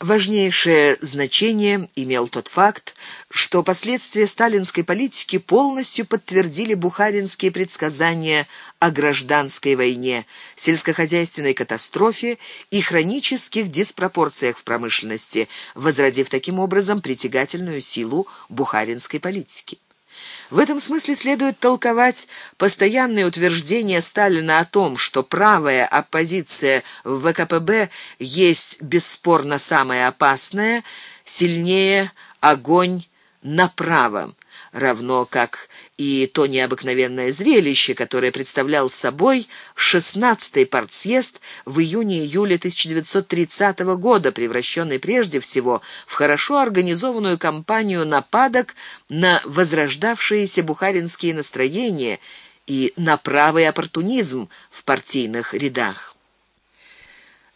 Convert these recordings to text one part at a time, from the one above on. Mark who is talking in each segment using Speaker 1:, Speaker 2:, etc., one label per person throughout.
Speaker 1: Важнейшее значение имел тот факт, что последствия сталинской политики полностью подтвердили бухаринские предсказания о гражданской войне, сельскохозяйственной катастрофе и хронических диспропорциях в промышленности, возродив таким образом притягательную силу бухаринской политики. В этом смысле следует толковать постоянные утверждения Сталина о том, что правая оппозиция в ВКПБ есть бесспорно самая опасная, сильнее огонь направо, равно как и то необыкновенное зрелище, которое представлял собой 16-й партсъезд в июне-июле 1930 года, превращенный прежде всего в хорошо организованную кампанию нападок на возрождавшиеся бухаринские настроения и на правый оппортунизм в партийных рядах.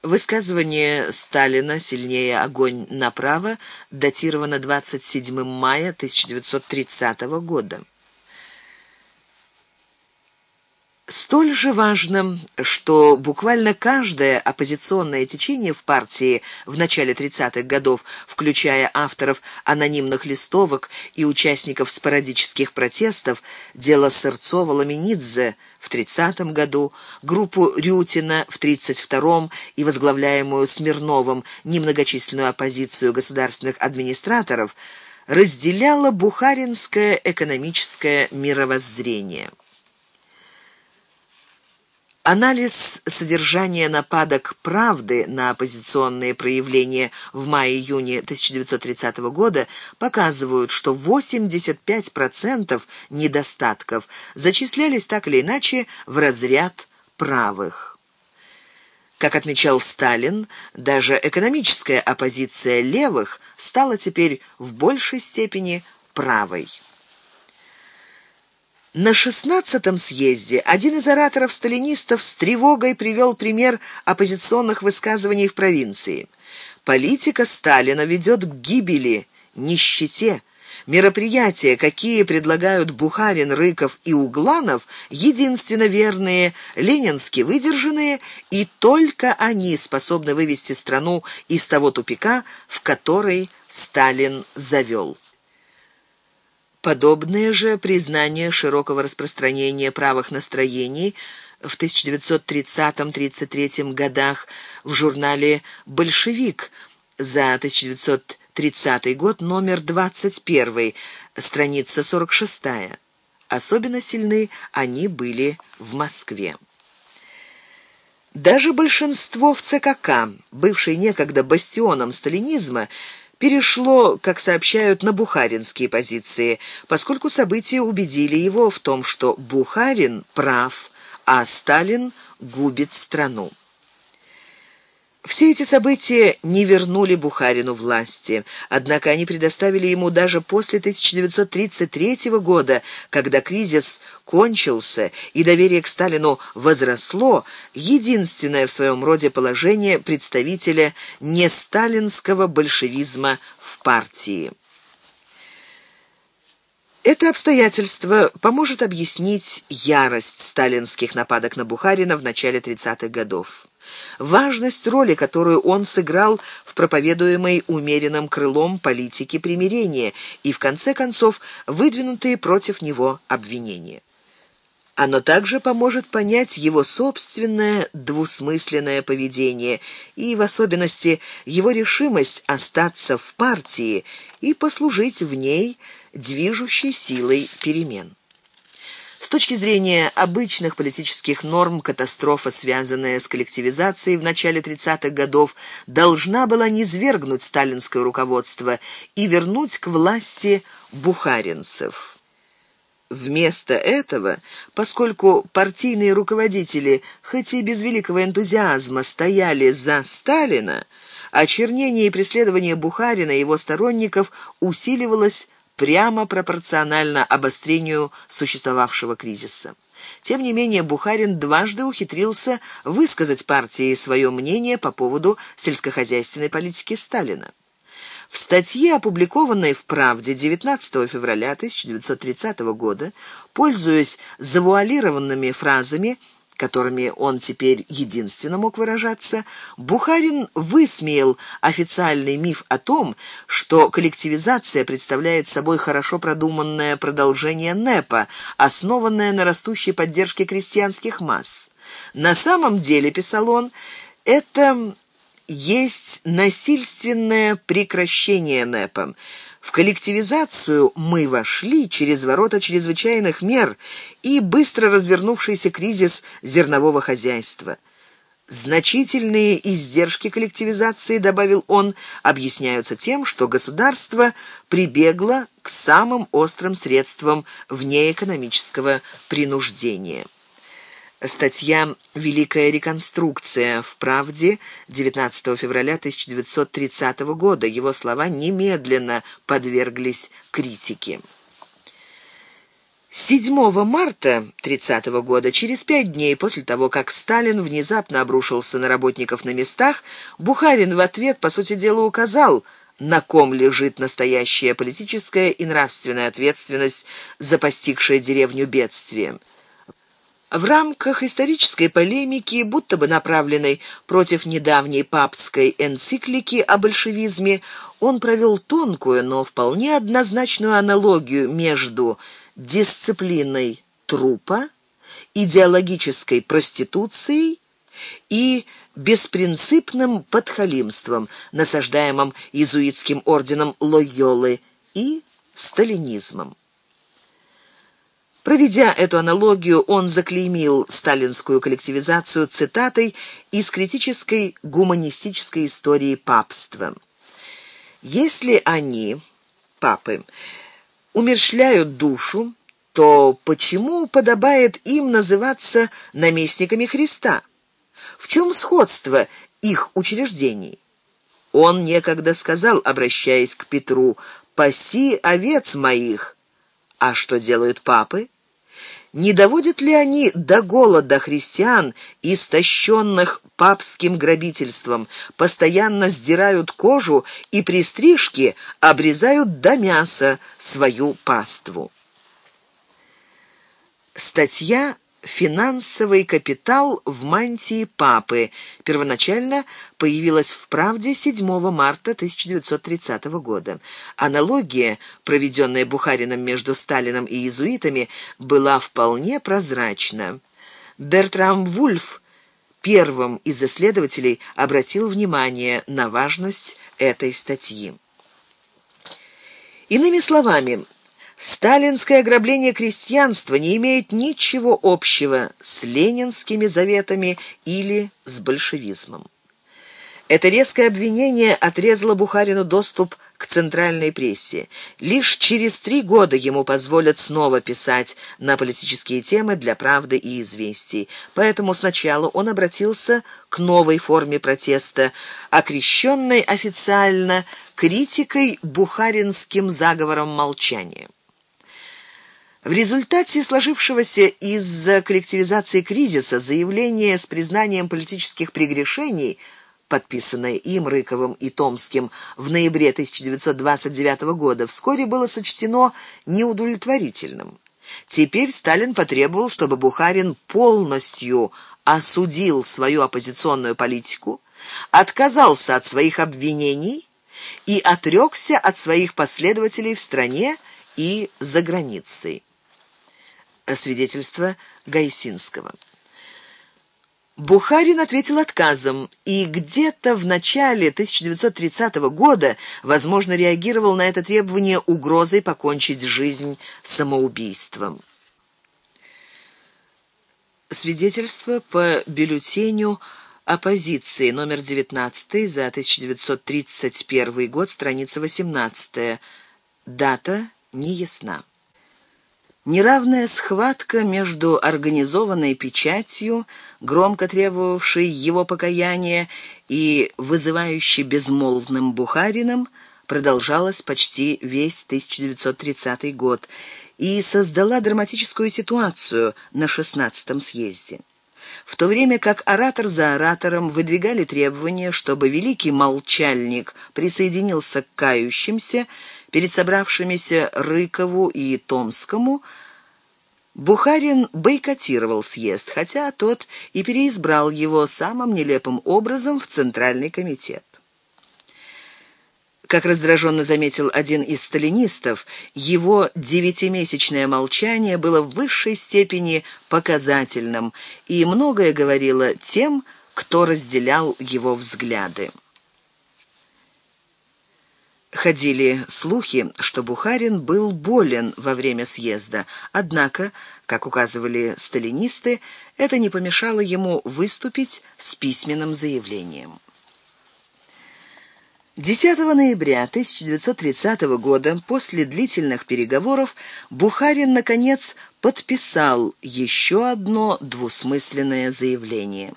Speaker 1: Высказывание Сталина «Сильнее огонь направо» датировано 27 мая 1930 года. Столь же важно, что буквально каждое оппозиционное течение в партии в начале 30-х годов, включая авторов анонимных листовок и участников спорадических протестов, дело Сырцова-Ламенидзе в 30-м году, группу Рютина в 32-м и возглавляемую Смирновым немногочисленную оппозицию государственных администраторов, разделяло бухаринское экономическое мировоззрение. Анализ содержания нападок «Правды» на оппозиционные проявления в мае-июне 1930 года показывают, что 85% недостатков зачислялись так или иначе в разряд правых. Как отмечал Сталин, даже экономическая оппозиция левых стала теперь в большей степени правой. На шестнадцатом съезде один из ораторов-сталинистов с тревогой привел пример оппозиционных высказываний в провинции. Политика Сталина ведет к гибели, нищете. Мероприятия, какие предлагают Бухарин, Рыков и Угланов, единственно верные, ленински выдержанные, и только они способны вывести страну из того тупика, в который Сталин завел. Подобное же признание широкого распространения правых настроений в 1930-33 годах в журнале «Большевик» за 1930 год, номер 21, страница 46. Особенно сильны они были в Москве. Даже большинство в ЦКК, бывшей некогда бастионом сталинизма, перешло, как сообщают, на бухаринские позиции, поскольку события убедили его в том, что Бухарин прав, а Сталин губит страну. Все эти события не вернули Бухарину власти, однако они предоставили ему даже после 1933 года, когда кризис кончился и доверие к Сталину возросло, единственное в своем роде положение представителя несталинского большевизма в партии. Это обстоятельство поможет объяснить ярость сталинских нападок на Бухарина в начале 30-х годов важность роли, которую он сыграл в проповедуемой умеренным крылом политике примирения и, в конце концов, выдвинутые против него обвинения. Оно также поможет понять его собственное двусмысленное поведение и, в особенности, его решимость остаться в партии и послужить в ней движущей силой перемен. С точки зрения обычных политических норм, катастрофа, связанная с коллективизацией в начале 30-х годов, должна была низвергнуть сталинское руководство и вернуть к власти бухаринцев. Вместо этого, поскольку партийные руководители, хоть и без великого энтузиазма, стояли за Сталина, очернение и преследование Бухарина и его сторонников усиливалось прямо пропорционально обострению существовавшего кризиса. Тем не менее, Бухарин дважды ухитрился высказать партии свое мнение по поводу сельскохозяйственной политики Сталина. В статье, опубликованной в «Правде» 19 февраля 1930 года, пользуясь завуалированными фразами, которыми он теперь единственно мог выражаться, Бухарин высмеял официальный миф о том, что коллективизация представляет собой хорошо продуманное продолжение НЭПа, основанное на растущей поддержке крестьянских масс. На самом деле, писал он, это есть насильственное прекращение НЭПа. В коллективизацию мы вошли через ворота чрезвычайных мер и быстро развернувшийся кризис зернового хозяйства. Значительные издержки коллективизации, добавил он, объясняются тем, что государство прибегло к самым острым средствам внеэкономического принуждения. Статья «Великая реконструкция» в «Правде» 19 февраля 1930 года. Его слова немедленно подверглись критике. 7 марта 30 года, через пять дней после того, как Сталин внезапно обрушился на работников на местах, Бухарин в ответ, по сути дела, указал, на ком лежит настоящая политическая и нравственная ответственность за постигшее деревню бедствие. В рамках исторической полемики, будто бы направленной против недавней папской энциклики о большевизме, он провел тонкую, но вполне однозначную аналогию между дисциплиной трупа, идеологической проституцией и беспринципным подхалимством, насаждаемым иезуитским орденом Лойолы и сталинизмом. Проведя эту аналогию, он заклеймил сталинскую коллективизацию цитатой из критической гуманистической истории папства. Если они, папы, умерщвляют душу, то почему подобает им называться наместниками Христа? В чем сходство их учреждений? Он некогда сказал, обращаясь к Петру: "Паси овец моих". А что делают папы? Не доводят ли они до голода христиан, истощенных папским грабительством, постоянно сдирают кожу и при стрижке обрезают до мяса свою паству? Статья Финансовый капитал в мантии папы первоначально появилась в Правде 7 марта 1930 года. Аналогия, проведенная Бухарином между Сталином и иезуитами, была вполне прозрачна. Бертрам Вульф первым из исследователей обратил внимание на важность этой статьи. Иными словами, Сталинское ограбление крестьянства не имеет ничего общего с ленинскими заветами или с большевизмом. Это резкое обвинение отрезало Бухарину доступ к центральной прессе. Лишь через три года ему позволят снова писать на политические темы для «Правды» и «Известий». Поэтому сначала он обратился к новой форме протеста, окрещенной официально критикой бухаринским заговором молчания. В результате сложившегося из-за коллективизации кризиса заявление с признанием политических прегрешений, подписанное им Рыковым и Томским в ноябре 1929 года, вскоре было сочтено неудовлетворительным. Теперь Сталин потребовал, чтобы Бухарин полностью осудил свою оппозиционную политику, отказался от своих обвинений и отрекся от своих последователей в стране и за границей свидетельство Гайсинского. Бухарин ответил отказом и где-то в начале 1930 года, возможно, реагировал на это требование угрозой покончить жизнь самоубийством. Свидетельство по бюллетеню оппозиции номер 19 за 1931 год, страница 18. Дата не ясна. Неравная схватка между организованной печатью, громко требовавшей его покаяния, и вызывающей безмолвным Бухарином продолжалась почти весь 1930 год и создала драматическую ситуацию на 16-м съезде. В то время как оратор за оратором выдвигали требования, чтобы великий молчальник присоединился к кающимся, перед собравшимися Рыкову и Томскому Бухарин бойкотировал съезд, хотя тот и переизбрал его самым нелепым образом в Центральный комитет. Как раздраженно заметил один из сталинистов, его девятимесячное молчание было в высшей степени показательным и многое говорило тем, кто разделял его взгляды. Ходили слухи, что Бухарин был болен во время съезда, однако, как указывали сталинисты, это не помешало ему выступить с письменным заявлением. 10 ноября 1930 года, после длительных переговоров, Бухарин, наконец, подписал еще одно двусмысленное заявление.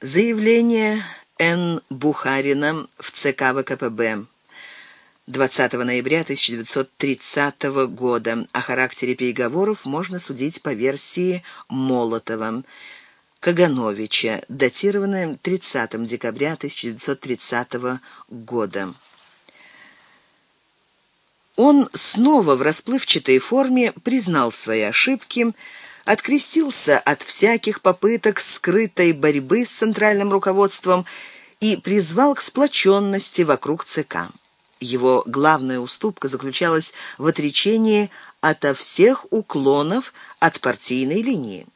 Speaker 1: Заявление Н. Бухарина в ЦК ВКПБ 20 ноября 1930 года. О характере переговоров можно судить по версии Молотова. Кагановича, датированное 30 декабря 1930 года. Он снова в расплывчатой форме признал свои ошибки, открестился от всяких попыток скрытой борьбы с центральным руководством и призвал к сплоченности вокруг ЦК. Его главная уступка заключалась в отречении ото всех уклонов от партийной линии.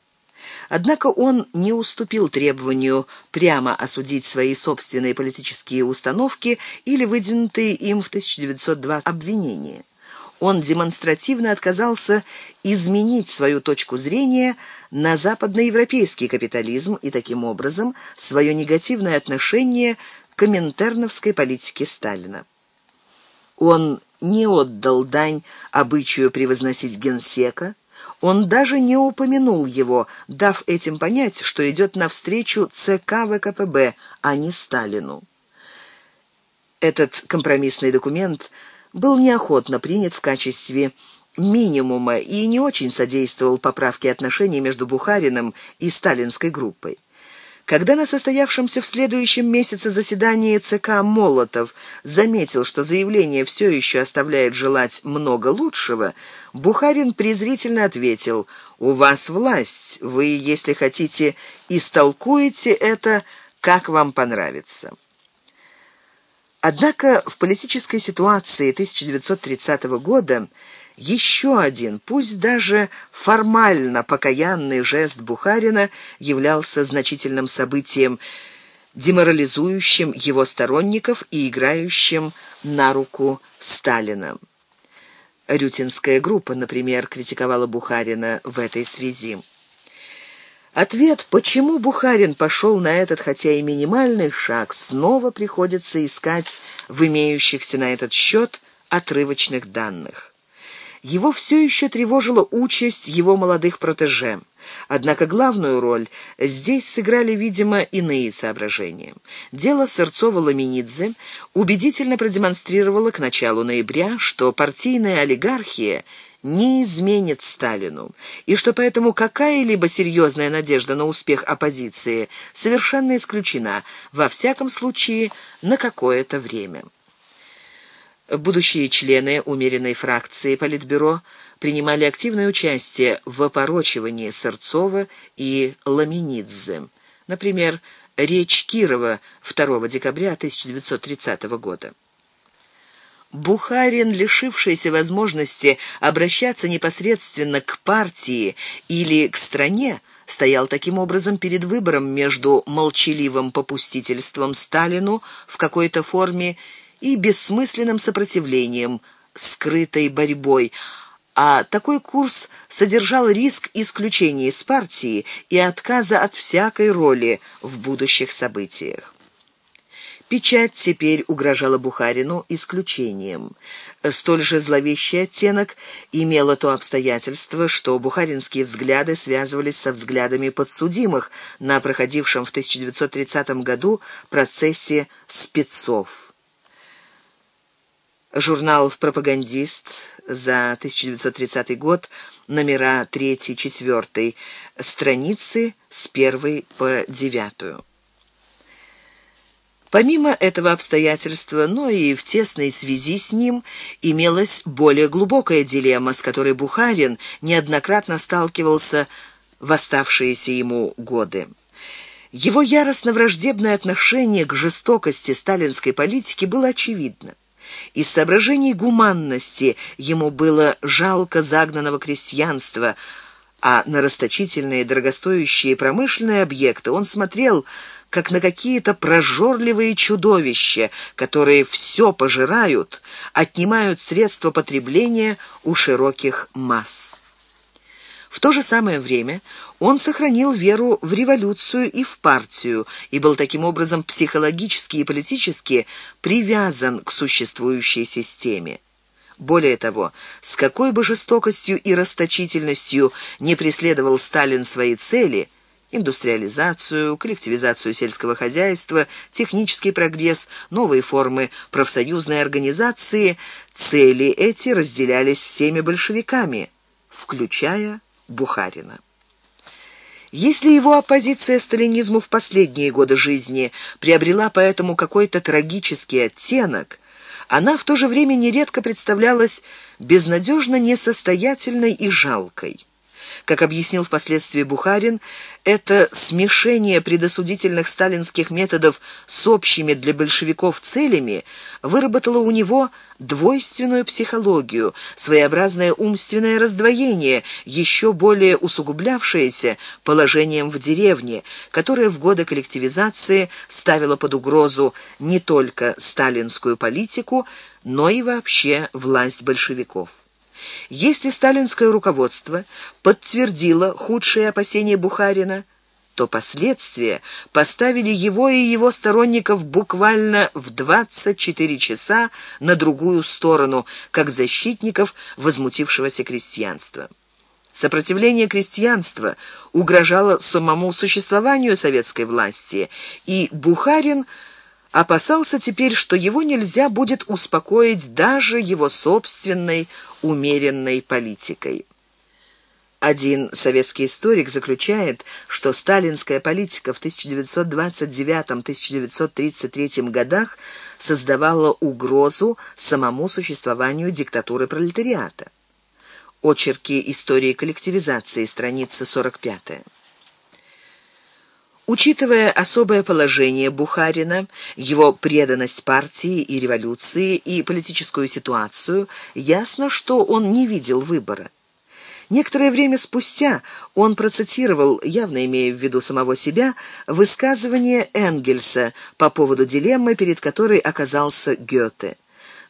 Speaker 1: Однако он не уступил требованию прямо осудить свои собственные политические установки или выдвинутые им в 1902 обвинения он демонстративно отказался изменить свою точку зрения на западноевропейский капитализм и таким образом свое негативное отношение к коминтерновской политике Сталина. Он не отдал дань обычаю превозносить генсека, он даже не упомянул его, дав этим понять, что идет навстречу ЦК ВКПБ, а не Сталину. Этот компромиссный документ – был неохотно принят в качестве минимума и не очень содействовал поправке отношений между Бухариным и сталинской группой. Когда на состоявшемся в следующем месяце заседании ЦК Молотов заметил, что заявление все еще оставляет желать много лучшего, Бухарин презрительно ответил «У вас власть, вы, если хотите, истолкуете это, как вам понравится». Однако в политической ситуации 1930 года еще один, пусть даже формально покаянный жест Бухарина являлся значительным событием, деморализующим его сторонников и играющим на руку Сталина. Рютинская группа, например, критиковала Бухарина в этой связи. Ответ, почему Бухарин пошел на этот, хотя и минимальный шаг, снова приходится искать в имеющихся на этот счет отрывочных данных. Его все еще тревожила участь его молодых протеже. Однако главную роль здесь сыграли, видимо, иные соображения. Дело Сырцова-Ламинидзе убедительно продемонстрировало к началу ноября, что партийная олигархия не изменит Сталину, и что поэтому какая-либо серьезная надежда на успех оппозиции совершенно исключена, во всяком случае, на какое-то время. Будущие члены умеренной фракции Политбюро принимали активное участие в опорочивании Сырцова и Ламинидзе. Например, речь Кирова 2 декабря 1930 года. Бухарин, лишившийся возможности обращаться непосредственно к партии или к стране, стоял таким образом перед выбором между молчаливым попустительством Сталину в какой-то форме и бессмысленным сопротивлением, скрытой борьбой, а такой курс содержал риск исключения из партии и отказа от всякой роли в будущих событиях. Печать теперь угрожала Бухарину исключением. Столь же зловещий оттенок имело то обстоятельство, что бухаринские взгляды связывались со взглядами подсудимых на проходившем в 1930 году процессе спецов. Журнал «Пропагандист» за 1930 год, номера 3-4, страницы с 1 по 9. Помимо этого обстоятельства, но и в тесной связи с ним, имелась более глубокая дилемма, с которой Бухарин неоднократно сталкивался в оставшиеся ему годы. Его яростно-враждебное отношение к жестокости сталинской политики было очевидно. Из соображений гуманности ему было жалко загнанного крестьянства, а на расточительные дорогостоящие промышленные объекты он смотрел как на какие-то прожорливые чудовища, которые все пожирают, отнимают средства потребления у широких масс. В то же самое время он сохранил веру в революцию и в партию и был таким образом психологически и политически привязан к существующей системе. Более того, с какой бы жестокостью и расточительностью не преследовал Сталин свои цели – индустриализацию, коллективизацию сельского хозяйства, технический прогресс, новые формы профсоюзной организации, цели эти разделялись всеми большевиками, включая Бухарина. Если его оппозиция сталинизму в последние годы жизни приобрела поэтому какой-то трагический оттенок, она в то же время нередко представлялась безнадежно несостоятельной и жалкой. Как объяснил впоследствии Бухарин, это смешение предосудительных сталинских методов с общими для большевиков целями выработало у него двойственную психологию, своеобразное умственное раздвоение, еще более усугублявшееся положением в деревне, которое в годы коллективизации ставило под угрозу не только сталинскую политику, но и вообще власть большевиков. Если сталинское руководство подтвердило худшие опасения Бухарина, то последствия поставили его и его сторонников буквально в 24 часа на другую сторону, как защитников возмутившегося крестьянства. Сопротивление крестьянства угрожало самому существованию советской власти, и Бухарин опасался теперь, что его нельзя будет успокоить даже его собственной умеренной политикой. Один советский историк заключает, что сталинская политика в 1929-1933 годах создавала угрозу самому существованию диктатуры пролетариата. Очерки истории коллективизации, страница 45. Учитывая особое положение Бухарина, его преданность партии и революции и политическую ситуацию, ясно, что он не видел выбора. Некоторое время спустя он процитировал, явно имея в виду самого себя, высказывание Энгельса по поводу дилеммы, перед которой оказался Гёте.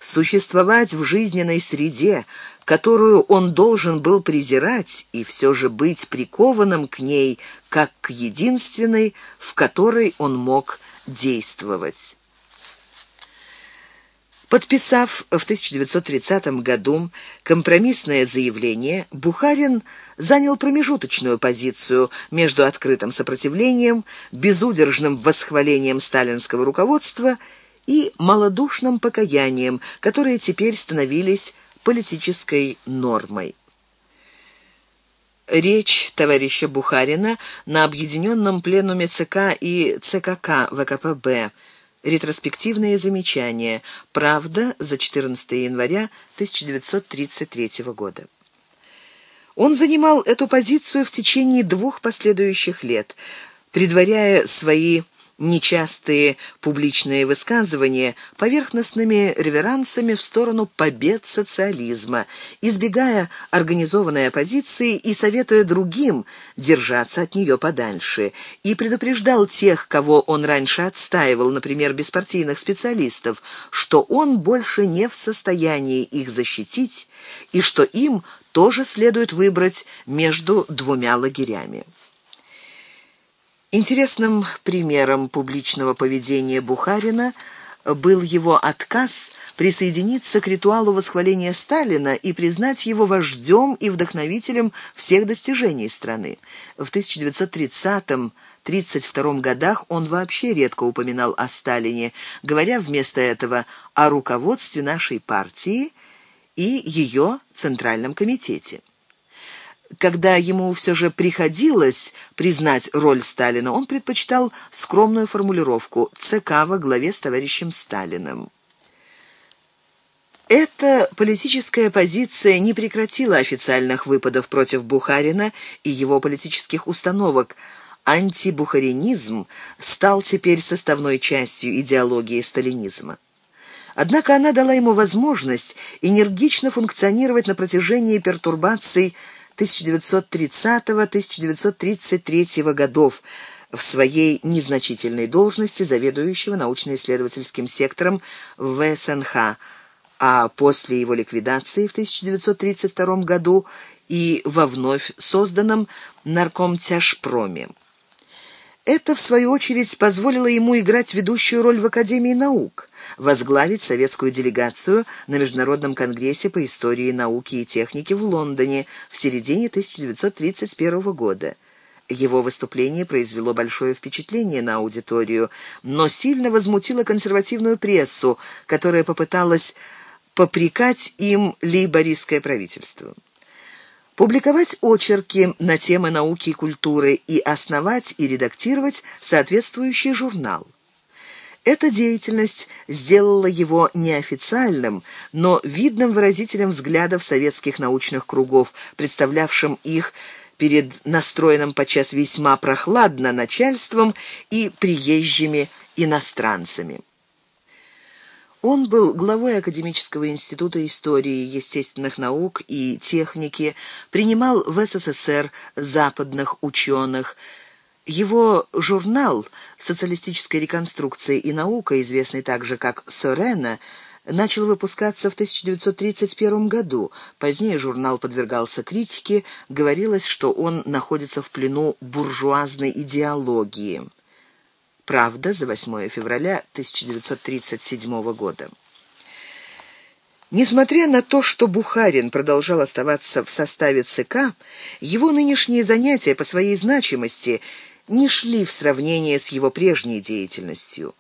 Speaker 1: Существовать в жизненной среде, которую он должен был презирать и все же быть прикованным к ней, как к единственной, в которой он мог действовать. Подписав в 1930 году компромиссное заявление, Бухарин занял промежуточную позицию между открытым сопротивлением, безудержным восхвалением сталинского руководства и малодушным покаянием, которые теперь становились политической нормой. Речь товарища Бухарина на объединенном пленуме ЦК и ЦКК ВКПБ. Ретроспективные замечания. Правда за 14 января 1933 года. Он занимал эту позицию в течение двух последующих лет, предваряя свои нечастые публичные высказывания поверхностными реверансами в сторону побед социализма, избегая организованной оппозиции и советуя другим держаться от нее подальше, и предупреждал тех, кого он раньше отстаивал, например, беспартийных специалистов, что он больше не в состоянии их защитить и что им тоже следует выбрать между двумя лагерями. Интересным примером публичного поведения Бухарина был его отказ присоединиться к ритуалу восхваления Сталина и признать его вождем и вдохновителем всех достижений страны. В 1930-32 годах он вообще редко упоминал о Сталине, говоря вместо этого о руководстве нашей партии и ее Центральном комитете. Когда ему все же приходилось признать роль Сталина, он предпочитал скромную формулировку «ЦК во главе с товарищем Сталиным». Эта политическая позиция не прекратила официальных выпадов против Бухарина и его политических установок. Антибухаринизм стал теперь составной частью идеологии сталинизма. Однако она дала ему возможность энергично функционировать на протяжении пертурбаций 1930-1933 годов в своей незначительной должности заведующего научно-исследовательским сектором в ВСНХ, а после его ликвидации в 1932 году и во вновь созданном наркомтяжпроме. Это, в свою очередь, позволило ему играть ведущую роль в Академии наук, возглавить советскую делегацию на Международном конгрессе по истории науки и техники в Лондоне в середине 1931 года. Его выступление произвело большое впечатление на аудиторию, но сильно возмутило консервативную прессу, которая попыталась попрекать им лейбористское правительство публиковать очерки на темы науки и культуры и основать и редактировать соответствующий журнал. Эта деятельность сделала его неофициальным, но видным выразителем взглядов советских научных кругов, представлявшим их перед настроенным подчас весьма прохладно начальством и приезжими иностранцами. Он был главой Академического института истории, естественных наук и техники, принимал в СССР западных ученых. Его журнал «Социалистическая реконструкция и наука», известный также как «Сорена», начал выпускаться в 1931 году. Позднее журнал подвергался критике, говорилось, что он находится в плену буржуазной идеологии. Правда за 8 февраля 1937 года. Несмотря на то, что Бухарин продолжал оставаться в составе ЦК, его нынешние занятия по своей значимости не шли в сравнение с его прежней деятельностью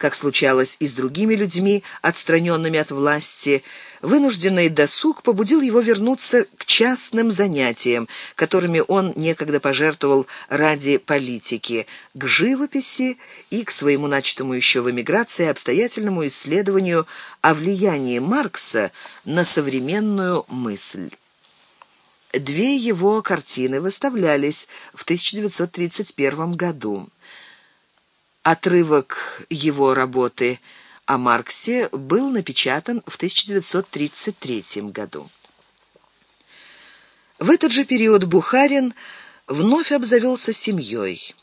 Speaker 1: как случалось и с другими людьми, отстраненными от власти, вынужденный досуг побудил его вернуться к частным занятиям, которыми он некогда пожертвовал ради политики, к живописи и к своему начатому еще в эмиграции обстоятельному исследованию о влиянии Маркса на современную мысль. Две его картины выставлялись в 1931 году. Отрывок его работы о Марксе был напечатан в 1933 году. В этот же период Бухарин вновь обзавелся семьей.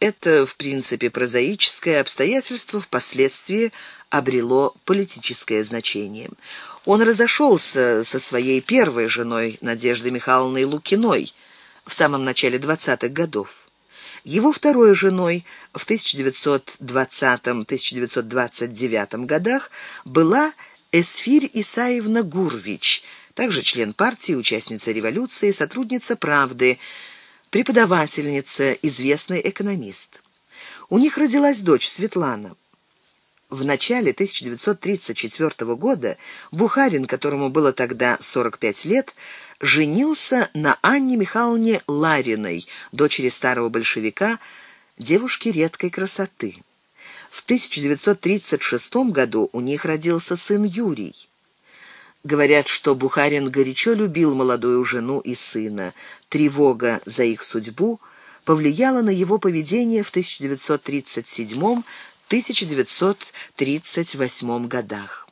Speaker 1: Это, в принципе, прозаическое обстоятельство впоследствии обрело политическое значение. Он разошелся со своей первой женой Надеждой Михайловной Лукиной в самом начале 20-х годов. Его второй женой в 1920-1929 годах была Эсфирь Исаевна Гурвич, также член партии, участница революции, сотрудница «Правды», преподавательница, известный экономист. У них родилась дочь Светлана. В начале 1934 года Бухарин, которому было тогда 45 лет, женился на Анне Михайловне Лариной, дочери старого большевика, девушки редкой красоты. В 1936 году у них родился сын Юрий. Говорят, что Бухарин горячо любил молодую жену и сына. Тревога за их судьбу повлияла на его поведение в 1937-1938 годах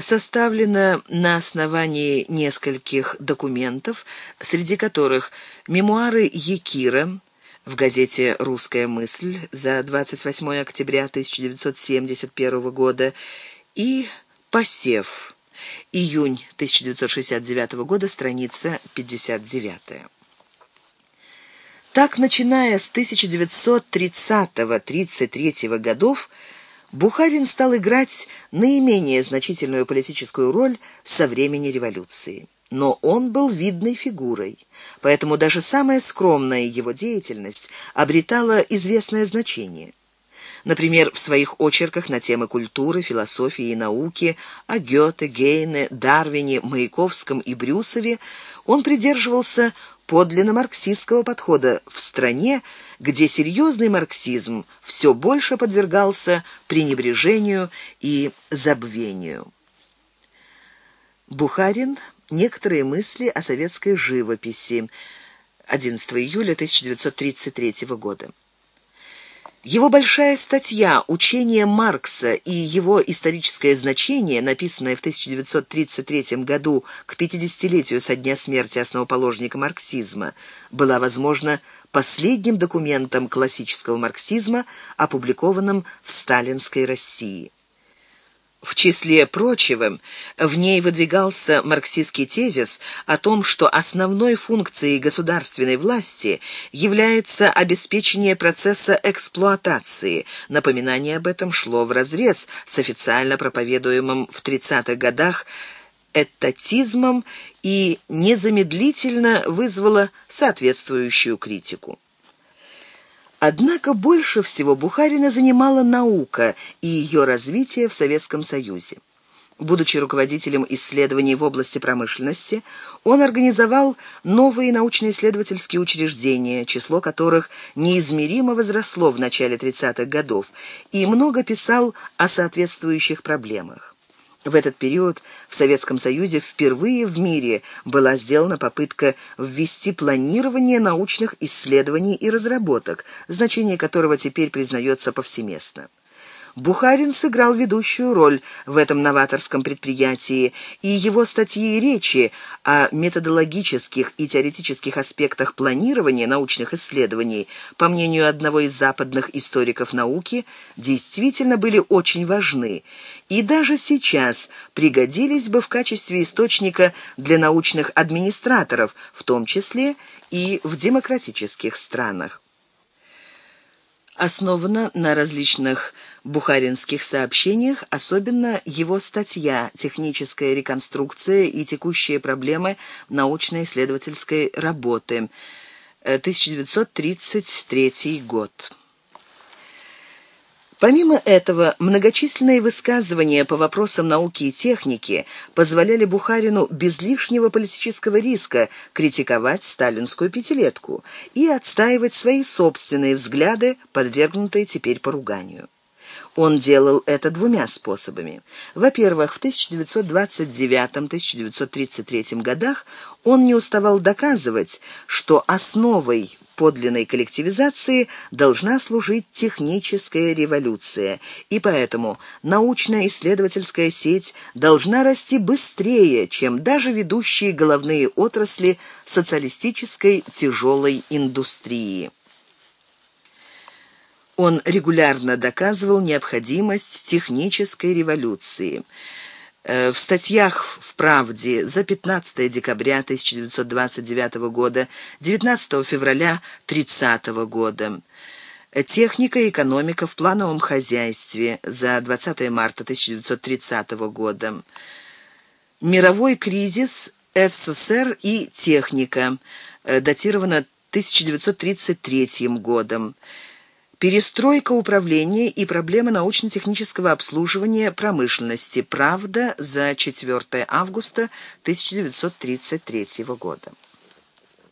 Speaker 1: составлена на основании нескольких документов, среди которых мемуары Якира в газете «Русская мысль» за 28 октября 1971 года и «Посев» июнь 1969 года, страница 59. Так, начиная с 1930-33 годов, Бухарин стал играть наименее значительную политическую роль со времени революции. Но он был видной фигурой, поэтому даже самая скромная его деятельность обретала известное значение. Например, в своих очерках на темы культуры, философии и науки о Гёте, Гейне, Дарвине, Маяковском и Брюсове Он придерживался подлинно марксистского подхода в стране, где серьезный марксизм все больше подвергался пренебрежению и забвению. Бухарин. Некоторые мысли о советской живописи. 11 июля 1933 года. Его большая статья «Учение Маркса и его историческое значение», написанная в 1933 году к 50-летию со дня смерти основоположника марксизма, была, возможно, последним документом классического марксизма, опубликованным в сталинской России. В числе прочего, в ней выдвигался марксистский тезис о том, что основной функцией государственной власти является обеспечение процесса эксплуатации. Напоминание об этом шло вразрез с официально проповедуемым в 30-х годах этатизмом и незамедлительно вызвало соответствующую критику. Однако больше всего Бухарина занимала наука и ее развитие в Советском Союзе. Будучи руководителем исследований в области промышленности, он организовал новые научно-исследовательские учреждения, число которых неизмеримо возросло в начале 30-х годов, и много писал о соответствующих проблемах. В этот период в Советском Союзе впервые в мире была сделана попытка ввести планирование научных исследований и разработок, значение которого теперь признается повсеместно. Бухарин сыграл ведущую роль в этом новаторском предприятии, и его статьи и речи о методологических и теоретических аспектах планирования научных исследований, по мнению одного из западных историков науки, действительно были очень важны, и даже сейчас пригодились бы в качестве источника для научных администраторов, в том числе и в демократических странах основана на различных бухаринских сообщениях, особенно его статья «Техническая реконструкция и текущие проблемы научно-исследовательской работы», 1933 э, год. Помимо этого, многочисленные высказывания по вопросам науки и техники позволяли Бухарину без лишнего политического риска критиковать сталинскую пятилетку и отстаивать свои собственные взгляды, подвергнутые теперь поруганию. Он делал это двумя способами. Во-первых, в 1929-1933 годах он не уставал доказывать, что основой подлинной коллективизации должна служить техническая революция, и поэтому научно-исследовательская сеть должна расти быстрее, чем даже ведущие головные отрасли социалистической тяжелой индустрии. Он регулярно доказывал необходимость технической революции. Э, в статьях в «Правде» за 15 декабря 1929 года, 19 февраля 30 года, «Техника и экономика в плановом хозяйстве» за 20 марта 1930 года, «Мировой кризис СССР и техника», э, датировано 1933 годом, Перестройка управления и проблемы научно-технического обслуживания промышленности. Правда за 4 августа 1933 года.